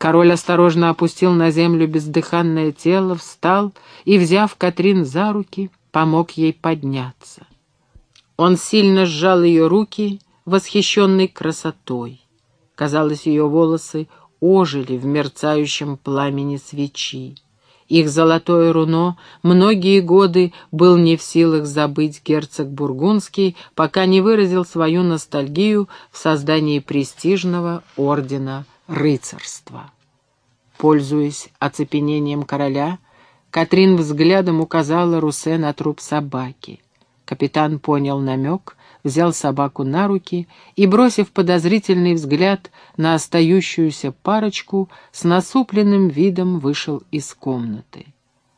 Король осторожно опустил на землю бездыханное тело, встал и, взяв Катрин за руки, помог ей подняться. Он сильно сжал ее руки, восхищенной красотой. Казалось, ее волосы ожили в мерцающем пламени свечи. Их золотое руно многие годы был не в силах забыть герцог Бургундский, пока не выразил свою ностальгию в создании престижного ордена рыцарства. Пользуясь оцепенением короля, Катрин взглядом указала Русе на труп собаки. Капитан понял намек, взял собаку на руки и, бросив подозрительный взгляд на остающуюся парочку, с насупленным видом вышел из комнаты.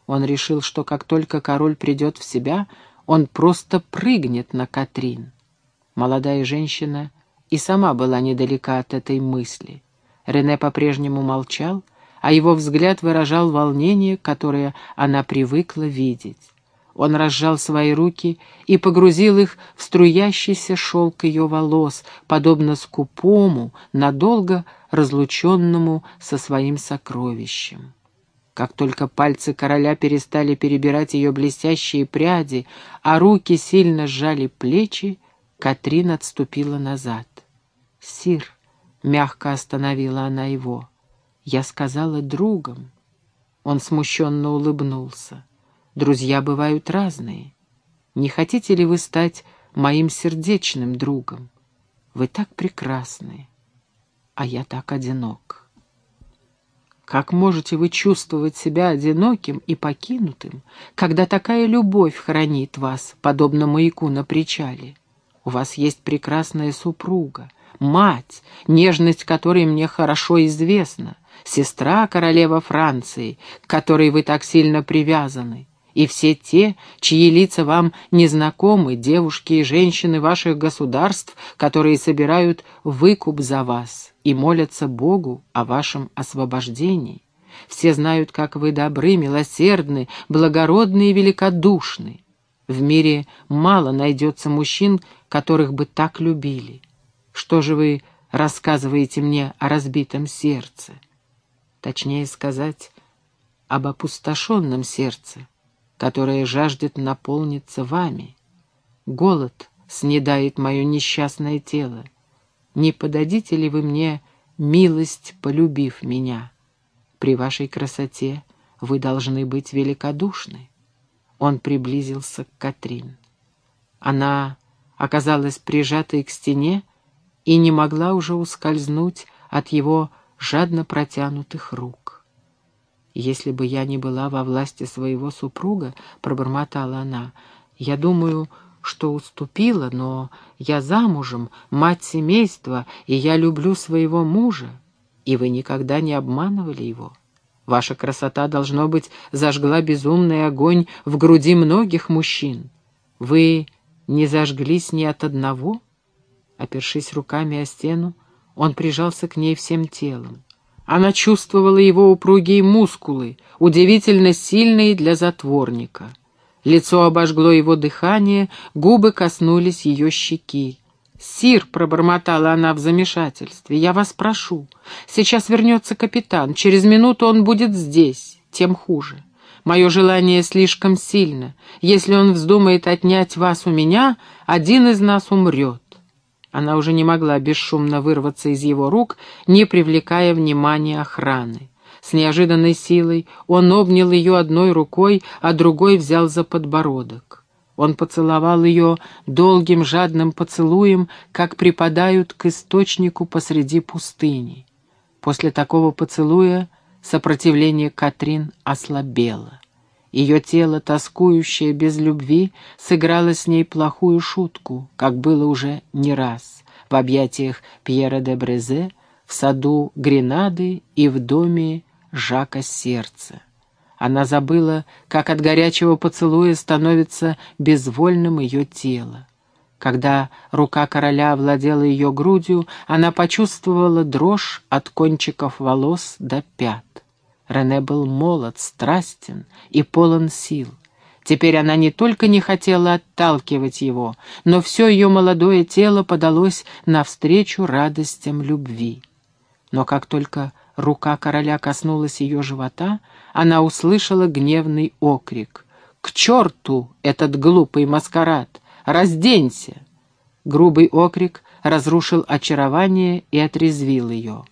Он решил, что как только король придет в себя, он просто прыгнет на Катрин. Молодая женщина и сама была недалека от этой мысли. Рене по-прежнему молчал, а его взгляд выражал волнение, которое она привыкла видеть. Он разжал свои руки и погрузил их в струящийся шелк ее волос, подобно скупому, надолго разлученному со своим сокровищем. Как только пальцы короля перестали перебирать ее блестящие пряди, а руки сильно сжали плечи, Катрин отступила назад. «Сир», — мягко остановила она его, — «я сказала другом». Он смущенно улыбнулся. Друзья бывают разные. Не хотите ли вы стать моим сердечным другом? Вы так прекрасны, а я так одинок. Как можете вы чувствовать себя одиноким и покинутым, когда такая любовь хранит вас, подобно маяку на причале? У вас есть прекрасная супруга, мать, нежность которой мне хорошо известна, сестра королева Франции, к которой вы так сильно привязаны, и все те, чьи лица вам незнакомы, девушки и женщины ваших государств, которые собирают выкуп за вас и молятся Богу о вашем освобождении. Все знают, как вы добры, милосердны, благородны и великодушны. В мире мало найдется мужчин, которых бы так любили. Что же вы рассказываете мне о разбитом сердце? Точнее сказать, об опустошенном сердце которая жаждет наполниться вами. Голод снедает мое несчастное тело. Не подадите ли вы мне милость, полюбив меня? При вашей красоте вы должны быть великодушны. Он приблизился к Катрин. Она оказалась прижатой к стене и не могла уже ускользнуть от его жадно протянутых рук. «Если бы я не была во власти своего супруга», — пробормотала она, — «я думаю, что уступила, но я замужем, мать семейства, и я люблю своего мужа, и вы никогда не обманывали его. Ваша красота, должно быть, зажгла безумный огонь в груди многих мужчин. Вы не зажглись ни от одного?» Опершись руками о стену, он прижался к ней всем телом. Она чувствовала его упругие мускулы, удивительно сильные для затворника. Лицо обожгло его дыхание, губы коснулись ее щеки. «Сир», — пробормотала она в замешательстве, — «я вас прошу. Сейчас вернется капитан, через минуту он будет здесь, тем хуже. Мое желание слишком сильно. Если он вздумает отнять вас у меня, один из нас умрет. Она уже не могла бесшумно вырваться из его рук, не привлекая внимания охраны. С неожиданной силой он обнял ее одной рукой, а другой взял за подбородок. Он поцеловал ее долгим жадным поцелуем, как припадают к источнику посреди пустыни. После такого поцелуя сопротивление Катрин ослабело. Ее тело, тоскующее без любви, сыграло с ней плохую шутку, как было уже не раз, в объятиях Пьера де Брезе, в саду Гренады и в доме Жака Сердца. Она забыла, как от горячего поцелуя становится безвольным ее тело. Когда рука короля овладела ее грудью, она почувствовала дрожь от кончиков волос до пят. Рене был молод, страстен и полон сил. Теперь она не только не хотела отталкивать его, но все ее молодое тело подалось навстречу радостям любви. Но как только рука короля коснулась ее живота, она услышала гневный окрик. «К черту этот глупый маскарад! Разденься!» Грубый окрик разрушил очарование и отрезвил ее.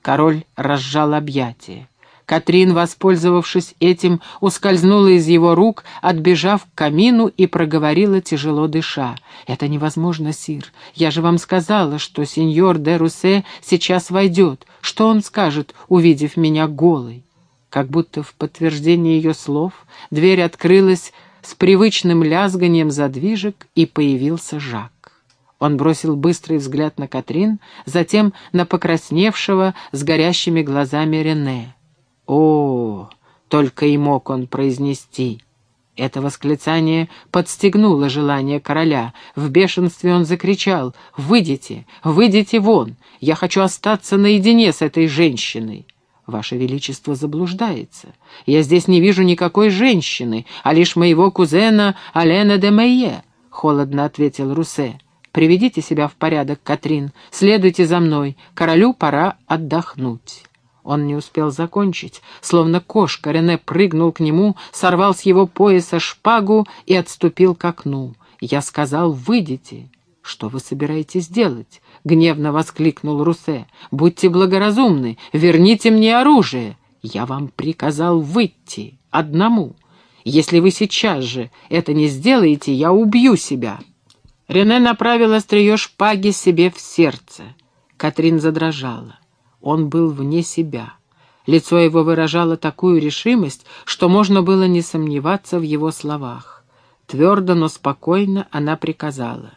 Король разжал объятия. Катрин, воспользовавшись этим, ускользнула из его рук, отбежав к камину и проговорила, тяжело дыша. «Это невозможно, сир. Я же вам сказала, что сеньор де Русе сейчас войдет. Что он скажет, увидев меня голой?» Как будто в подтверждение ее слов дверь открылась с привычным лязганием задвижек, и появился Жак. Он бросил быстрый взгляд на Катрин, затем на покрасневшего с горящими глазами Рене. «О!» — только и мог он произнести. Это восклицание подстегнуло желание короля. В бешенстве он закричал «Выйдите! Выйдите вон! Я хочу остаться наедине с этой женщиной!» «Ваше Величество заблуждается. Я здесь не вижу никакой женщины, а лишь моего кузена Алена де Мейе», — холодно ответил Русе. «Приведите себя в порядок, Катрин, следуйте за мной, королю пора отдохнуть». Он не успел закончить. Словно кошка, Рене прыгнул к нему, сорвал с его пояса шпагу и отступил к окну. Я сказал, выйдите. Что вы собираетесь делать? Гневно воскликнул Русе. Будьте благоразумны, верните мне оружие. Я вам приказал выйти, одному. Если вы сейчас же это не сделаете, я убью себя. Рене направил острие шпаги себе в сердце. Катрин задрожала. Он был вне себя. Лицо его выражало такую решимость, что можно было не сомневаться в его словах. Твердо, но спокойно она приказала.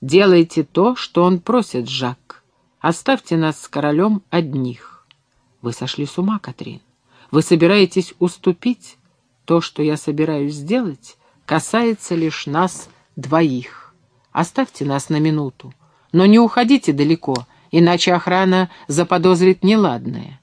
«Делайте то, что он просит, Жак. Оставьте нас с королем одних». «Вы сошли с ума, Катрин. Вы собираетесь уступить? То, что я собираюсь сделать, касается лишь нас двоих. Оставьте нас на минуту, но не уходите далеко» иначе охрана заподозрит неладное.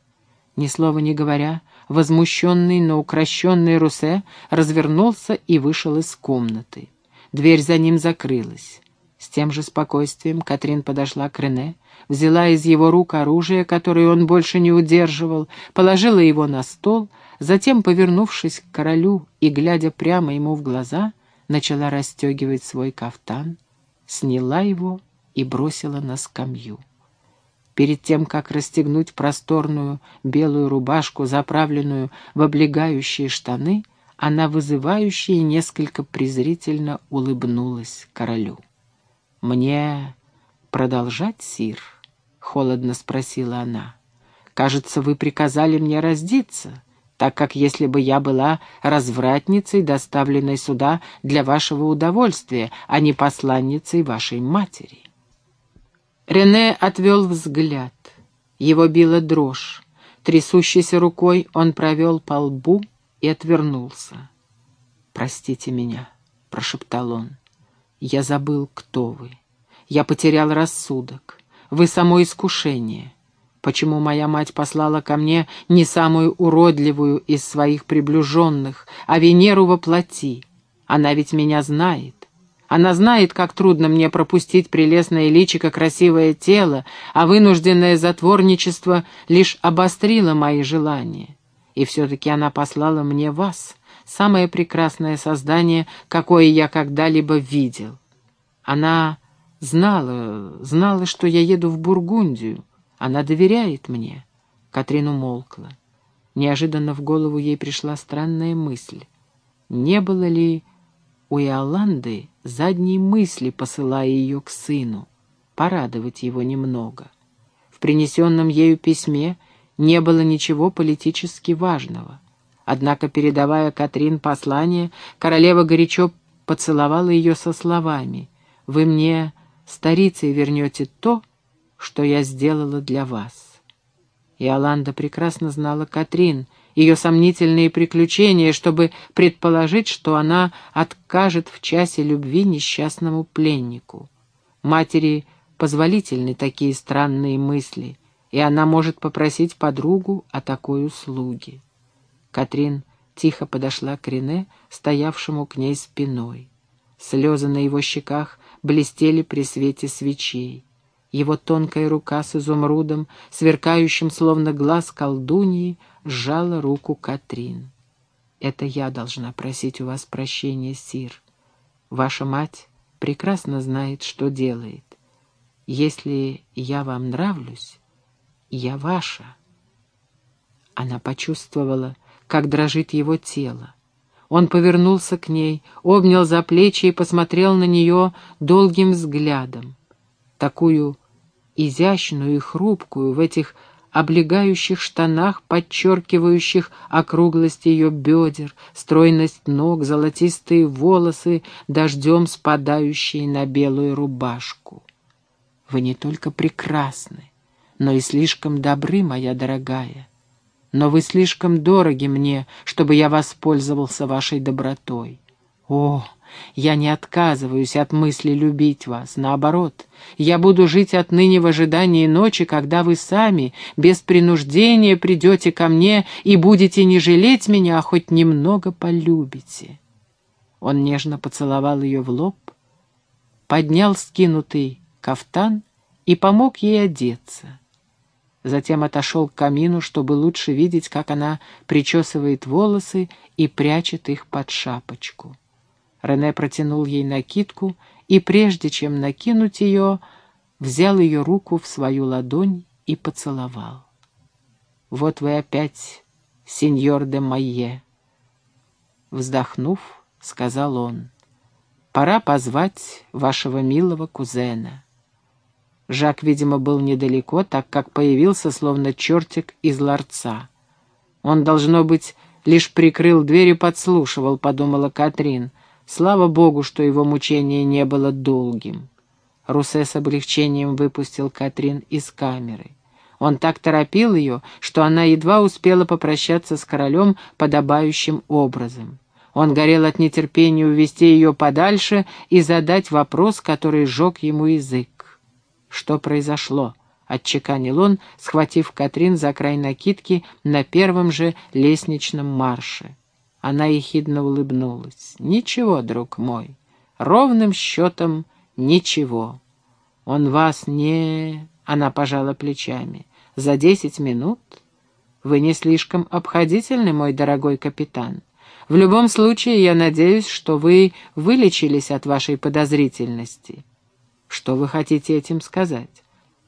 Ни слова не говоря, возмущенный, но укращенный Русе развернулся и вышел из комнаты. Дверь за ним закрылась. С тем же спокойствием Катрин подошла к Рене, взяла из его рук оружие, которое он больше не удерживал, положила его на стол, затем, повернувшись к королю и глядя прямо ему в глаза, начала расстегивать свой кафтан, сняла его и бросила на скамью. Перед тем, как расстегнуть просторную белую рубашку, заправленную в облегающие штаны, она вызывающе и несколько презрительно улыбнулась королю. «Мне продолжать, сир?» — холодно спросила она. «Кажется, вы приказали мне раздеться, так как если бы я была развратницей, доставленной сюда для вашего удовольствия, а не посланницей вашей матери». Рене отвел взгляд. Его била дрожь. Трясущейся рукой он провел по лбу и отвернулся. «Простите меня», — прошептал он. «Я забыл, кто вы. Я потерял рассудок. Вы само искушение. Почему моя мать послала ко мне не самую уродливую из своих приближенных, а Венеру во плоти? Она ведь меня знает. Она знает, как трудно мне пропустить прелестное личико, красивое тело, а вынужденное затворничество лишь обострило мои желания. И все-таки она послала мне вас, самое прекрасное создание, какое я когда-либо видел. Она знала, знала, что я еду в Бургундию. Она доверяет мне. Катрин умолкла. Неожиданно в голову ей пришла странная мысль. Не было ли у Иоланды задней мысли посылая ее к сыну, порадовать его немного. В принесенном ею письме не было ничего политически важного. Однако, передавая Катрин послание, королева горячо поцеловала ее со словами «Вы мне, старицей, вернете то, что я сделала для вас». Иоланда прекрасно знала Катрин — ее сомнительные приключения, чтобы предположить, что она откажет в часе любви несчастному пленнику. Матери позволительны такие странные мысли, и она может попросить подругу о такой услуге. Катрин тихо подошла к Рене, стоявшему к ней спиной. Слезы на его щеках блестели при свете свечей. Его тонкая рука с изумрудом, сверкающим словно глаз колдуньи, сжала руку Катрин. «Это я должна просить у вас прощения, Сир. Ваша мать прекрасно знает, что делает. Если я вам нравлюсь, я ваша». Она почувствовала, как дрожит его тело. Он повернулся к ней, обнял за плечи и посмотрел на нее долгим взглядом. Такую изящную и хрупкую в этих облегающих штанах, подчеркивающих округлость ее бедер, стройность ног, золотистые волосы, дождем спадающие на белую рубашку. Вы не только прекрасны, но и слишком добры, моя дорогая. Но вы слишком дороги мне, чтобы я воспользовался вашей добротой. О, я не отказываюсь от мысли любить вас. Наоборот, я буду жить отныне в ожидании ночи, когда вы сами, без принуждения, придете ко мне и будете не жалеть меня, а хоть немного полюбите. Он нежно поцеловал ее в лоб, поднял скинутый кафтан и помог ей одеться. Затем отошел к камину, чтобы лучше видеть, как она причесывает волосы и прячет их под шапочку. Рене протянул ей накидку и, прежде чем накинуть ее, взял ее руку в свою ладонь и поцеловал. «Вот вы опять, сеньор де Майе!» Вздохнув, сказал он, «Пора позвать вашего милого кузена». Жак, видимо, был недалеко, так как появился, словно чертик из ларца. Он, должно быть, лишь прикрыл дверь и подслушивал, подумала Катрин. Слава богу, что его мучение не было долгим. Русе с облегчением выпустил Катрин из камеры. Он так торопил ее, что она едва успела попрощаться с королем подобающим образом. Он горел от нетерпения увести ее подальше и задать вопрос, который сжег ему язык. «Что произошло?» — отчеканил он, схватив Катрин за край накидки на первом же лестничном марше. Она ехидно улыбнулась. «Ничего, друг мой, ровным счетом ничего. Он вас не...» — она пожала плечами. «За десять минут? Вы не слишком обходительны, мой дорогой капитан. В любом случае, я надеюсь, что вы вылечились от вашей подозрительности». Что вы хотите этим сказать?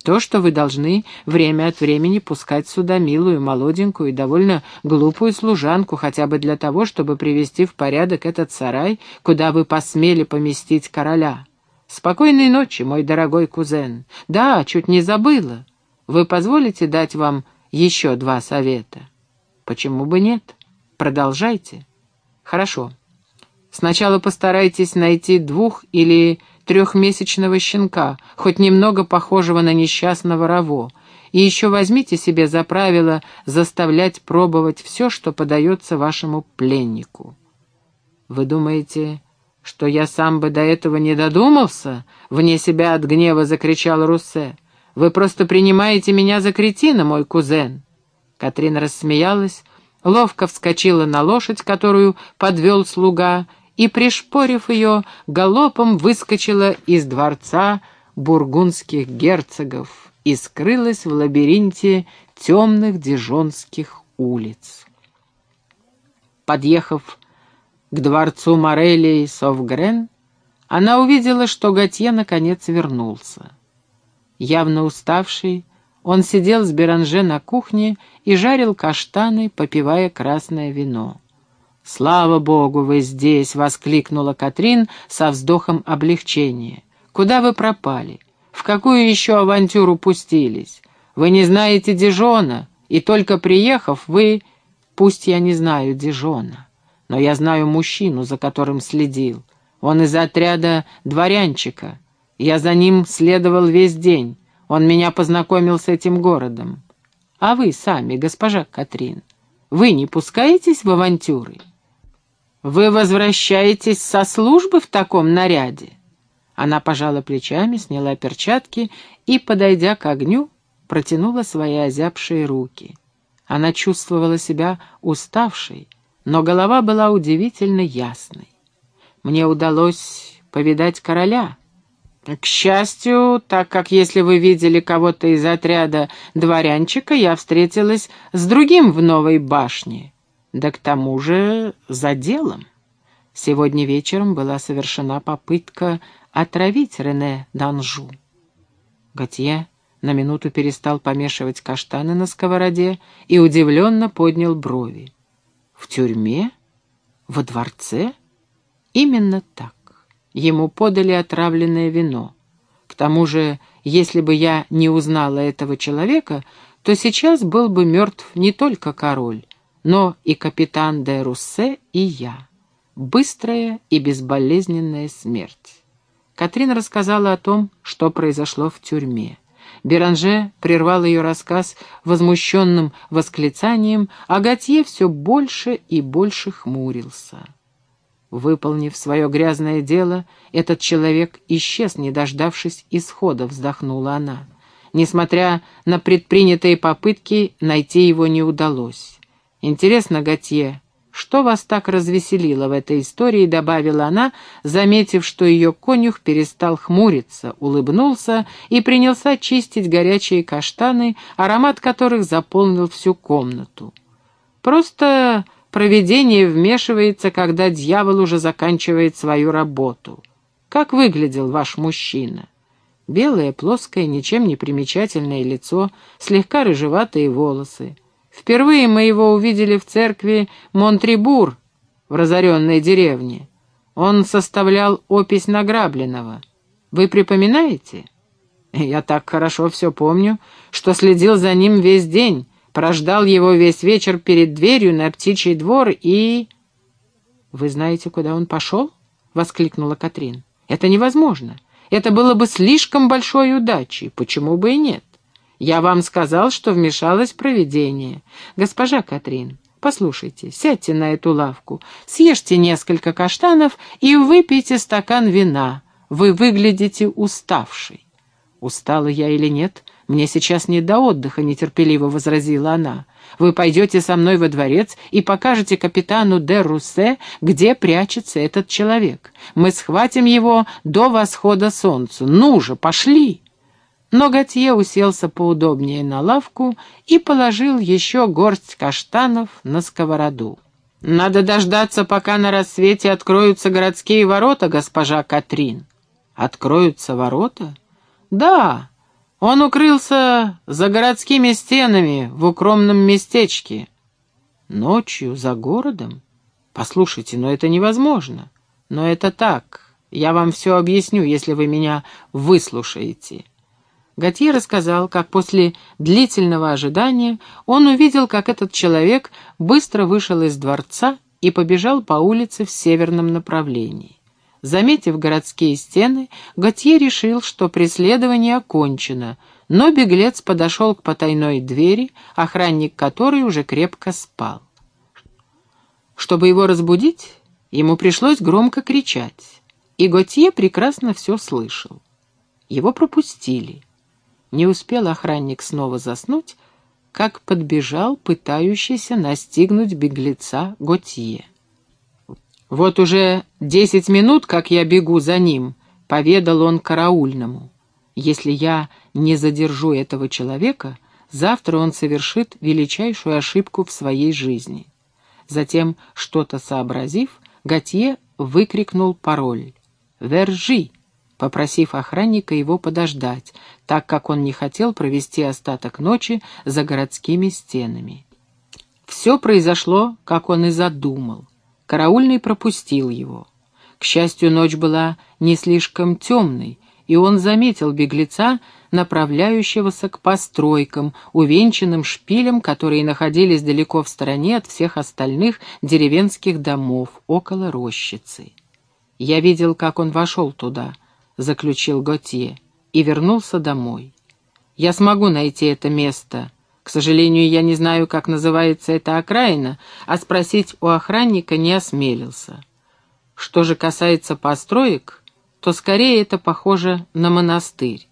То, что вы должны время от времени пускать сюда милую, молоденькую и довольно глупую служанку, хотя бы для того, чтобы привести в порядок этот сарай, куда вы посмели поместить короля. Спокойной ночи, мой дорогой кузен. Да, чуть не забыла. Вы позволите дать вам еще два совета? Почему бы нет? Продолжайте. Хорошо. Сначала постарайтесь найти двух или трехмесячного щенка, хоть немного похожего на несчастного Раво, и еще возьмите себе за правило заставлять пробовать все, что подается вашему пленнику. Вы думаете, что я сам бы до этого не додумался? Вне себя от гнева закричал Руссе. Вы просто принимаете меня за кретина, мой кузен. Катрин рассмеялась, ловко вскочила на лошадь, которую подвел слуга, и, пришпорив ее, галопом выскочила из дворца бургундских герцогов и скрылась в лабиринте темных дижонских улиц. Подъехав к дворцу Морелли и Совгрен, она увидела, что Готье наконец вернулся. Явно уставший, он сидел с Беранже на кухне и жарил каштаны, попивая красное вино. «Слава Богу, вы здесь!» — воскликнула Катрин со вздохом облегчения. «Куда вы пропали? В какую еще авантюру пустились? Вы не знаете Дижона, и только приехав, вы... Пусть я не знаю Дижона, но я знаю мужчину, за которым следил. Он из отряда дворянчика. Я за ним следовал весь день. Он меня познакомил с этим городом. А вы сами, госпожа Катрин, вы не пускаетесь в авантюры?» «Вы возвращаетесь со службы в таком наряде?» Она пожала плечами, сняла перчатки и, подойдя к огню, протянула свои озябшие руки. Она чувствовала себя уставшей, но голова была удивительно ясной. «Мне удалось повидать короля, К счастью, так как если вы видели кого-то из отряда дворянчика, я встретилась с другим в новой башне. Да к тому же за делом. Сегодня вечером была совершена попытка отравить Рене Данжу. Готье на минуту перестал помешивать каштаны на сковороде и удивленно поднял брови. «В тюрьме? Во дворце?» «Именно так. Ему подали отравленное вино. К тому же, если бы я не узнала этого человека, то сейчас был бы мертв не только король, но и капитан де Руссе и я. Быстрая и безболезненная смерть. Катрин рассказала о том, что произошло в тюрьме. Беранже прервал ее рассказ возмущенным восклицанием, а Готье все больше и больше хмурился. Выполнив свое грязное дело, этот человек исчез, не дождавшись исхода, вздохнула она. Несмотря на предпринятые попытки, найти его не удалось. «Интересно, Готье, что вас так развеселило в этой истории?» — добавила она, заметив, что ее конюх перестал хмуриться, улыбнулся и принялся чистить горячие каштаны, аромат которых заполнил всю комнату. «Просто Провидение вмешивается, когда дьявол уже заканчивает свою работу. Как выглядел ваш мужчина? Белое, плоское, ничем не примечательное лицо, слегка рыжеватые волосы. Впервые мы его увидели в церкви Монтрибур в разоренной деревне. Он составлял опись награбленного. Вы припоминаете? Я так хорошо все помню, что следил за ним весь день, прождал его весь вечер перед дверью на птичий двор и... «Вы знаете, куда он пошел?» — воскликнула Катрин. «Это невозможно. Это было бы слишком большой удачей. Почему бы и нет? Я вам сказал, что вмешалось провидение. Госпожа Катрин, послушайте, сядьте на эту лавку, съешьте несколько каштанов и выпейте стакан вина. Вы выглядите уставшей». «Устала я или нет?» «Мне сейчас не до отдыха», — нетерпеливо возразила она. «Вы пойдете со мной во дворец и покажете капитану де Руссе, где прячется этот человек. Мы схватим его до восхода солнца. Ну же, пошли!» Но Готье уселся поудобнее на лавку и положил еще горсть каштанов на сковороду. «Надо дождаться, пока на рассвете откроются городские ворота, госпожа Катрин». «Откроются ворота?» «Да, он укрылся за городскими стенами в укромном местечке. Ночью за городом? Послушайте, но это невозможно. Но это так. Я вам все объясню, если вы меня выслушаете. Готье рассказал, как после длительного ожидания он увидел, как этот человек быстро вышел из дворца и побежал по улице в северном направлении. Заметив городские стены, Готье решил, что преследование окончено, но беглец подошел к потайной двери, охранник которой уже крепко спал. Чтобы его разбудить, ему пришлось громко кричать, и Готье прекрасно все слышал. Его пропустили. Не успел охранник снова заснуть, как подбежал пытающийся настигнуть беглеца Готье. «Вот уже десять минут, как я бегу за ним», — поведал он караульному. «Если я не задержу этого человека, завтра он совершит величайшую ошибку в своей жизни». Затем, что-то сообразив, Готье выкрикнул пароль «Вержи», попросив охранника его подождать, так как он не хотел провести остаток ночи за городскими стенами. Все произошло, как он и задумал. Караульный пропустил его. К счастью, ночь была не слишком темной, и он заметил беглеца, направляющегося к постройкам, увенчанным шпилем, которые находились далеко в стороне от всех остальных деревенских домов, около рощицы. «Я видел, как он вошел туда», — заключил Готье, и вернулся домой. «Я смогу найти это место», к сожалению, я не знаю, как называется эта окраина, а спросить у охранника не осмелился. Что же касается построек, то скорее это похоже на монастырь.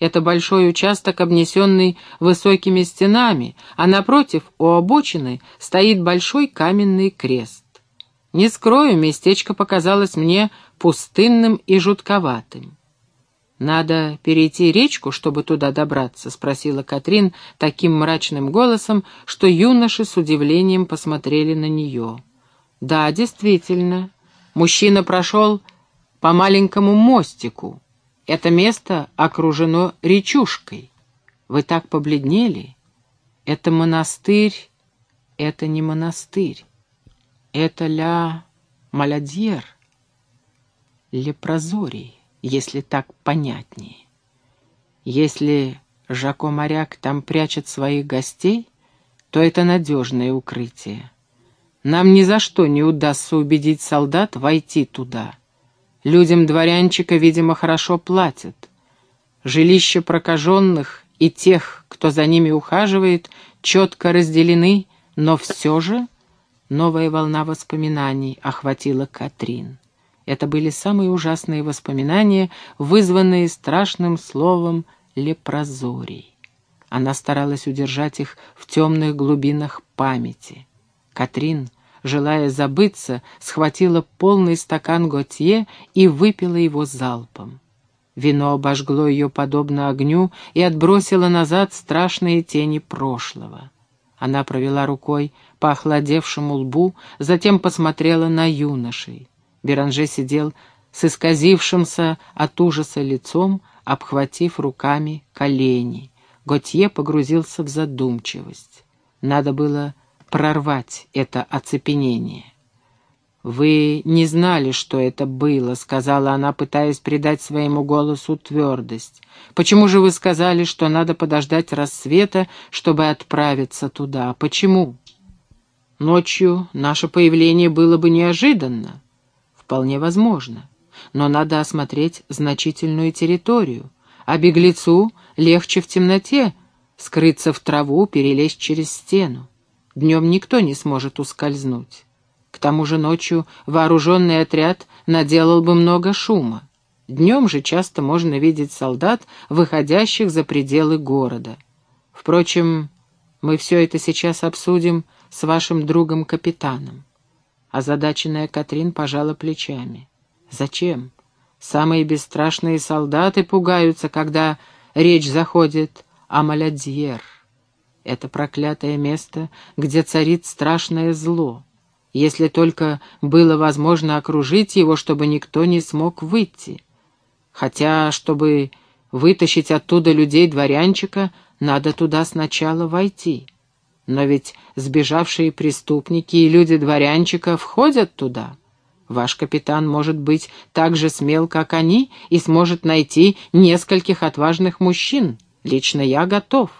Это большой участок, обнесенный высокими стенами, а напротив, у обочины, стоит большой каменный крест. Не скрою, местечко показалось мне пустынным и жутковатым. «Надо перейти речку, чтобы туда добраться?» — спросила Катрин таким мрачным голосом, что юноши с удивлением посмотрели на нее. «Да, действительно. Мужчина прошел по маленькому мостику. Это место окружено речушкой. Вы так побледнели? Это монастырь, это не монастырь. Это ля Малядьер, Лепрозорий, если так понятнее. Если Жако Моряк там прячет своих гостей, то это надежное укрытие. Нам ни за что не удастся убедить солдат войти туда. Людям дворянчика, видимо, хорошо платят. Жилища прокаженных и тех, кто за ними ухаживает, четко разделены, но все же новая волна воспоминаний охватила Катрин. Это были самые ужасные воспоминания, вызванные страшным словом «лепрозорий». Она старалась удержать их в темных глубинах памяти. Катрин, желая забыться, схватила полный стакан Готье и выпила его залпом. Вино обожгло ее подобно огню и отбросило назад страшные тени прошлого. Она провела рукой по охладевшему лбу, затем посмотрела на юношей. Беранже сидел с исказившимся от ужаса лицом, обхватив руками колени. Готье погрузился в задумчивость. Надо было прорвать это оцепенение. «Вы не знали, что это было», — сказала она, пытаясь придать своему голосу твердость. «Почему же вы сказали, что надо подождать рассвета, чтобы отправиться туда? Почему?» «Ночью наше появление было бы неожиданно». «Вполне возможно. Но надо осмотреть значительную территорию, а беглецу легче в темноте скрыться в траву, перелезть через стену. Днем никто не сможет ускользнуть». К тому же ночью вооруженный отряд наделал бы много шума. Днем же часто можно видеть солдат, выходящих за пределы города. Впрочем, мы все это сейчас обсудим с вашим другом-капитаном. Озадаченная Катрин пожала плечами. Зачем? Самые бесстрашные солдаты пугаются, когда речь заходит о Малядьер. Это проклятое место, где царит страшное зло если только было возможно окружить его, чтобы никто не смог выйти. Хотя, чтобы вытащить оттуда людей дворянчика, надо туда сначала войти. Но ведь сбежавшие преступники и люди дворянчика входят туда. Ваш капитан может быть так же смел, как они, и сможет найти нескольких отважных мужчин. Лично я готов.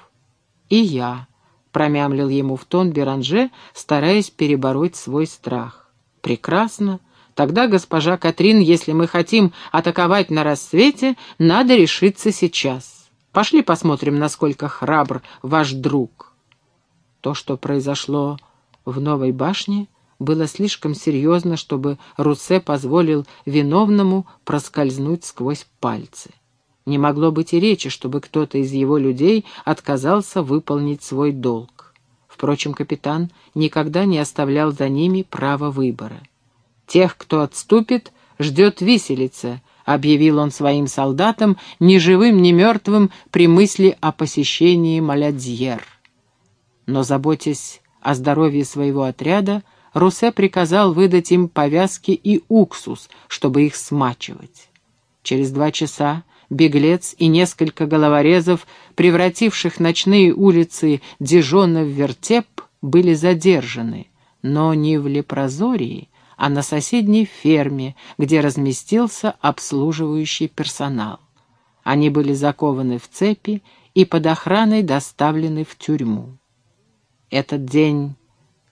И я промямлил ему в тон Беранже, стараясь перебороть свой страх. «Прекрасно. Тогда, госпожа Катрин, если мы хотим атаковать на рассвете, надо решиться сейчас. Пошли посмотрим, насколько храбр ваш друг». То, что произошло в Новой башне, было слишком серьезно, чтобы Русе позволил виновному проскользнуть сквозь пальцы. Не могло быть и речи, чтобы кто-то из его людей отказался выполнить свой долг. Впрочем, капитан никогда не оставлял за ними права выбора. «Тех, кто отступит, ждет виселица», — объявил он своим солдатам, ни живым, ни мертвым, при мысли о посещении Малядьер. Но, заботясь о здоровье своего отряда, Русе приказал выдать им повязки и уксус, чтобы их смачивать. Через два часа беглец и несколько головорезов, превративших ночные улицы Дижона в вертеп, были задержаны, но не в Лепрозории, а на соседней ферме, где разместился обслуживающий персонал. Они были закованы в цепи и под охраной доставлены в тюрьму. Этот день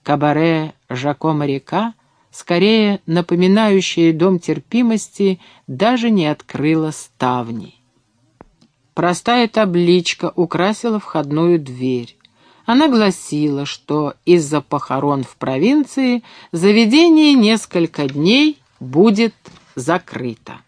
кабаре Жако Моряка скорее напоминающее дом терпимости, даже не открыла ставни. Простая табличка украсила входную дверь. Она гласила, что из-за похорон в провинции заведение несколько дней будет закрыто.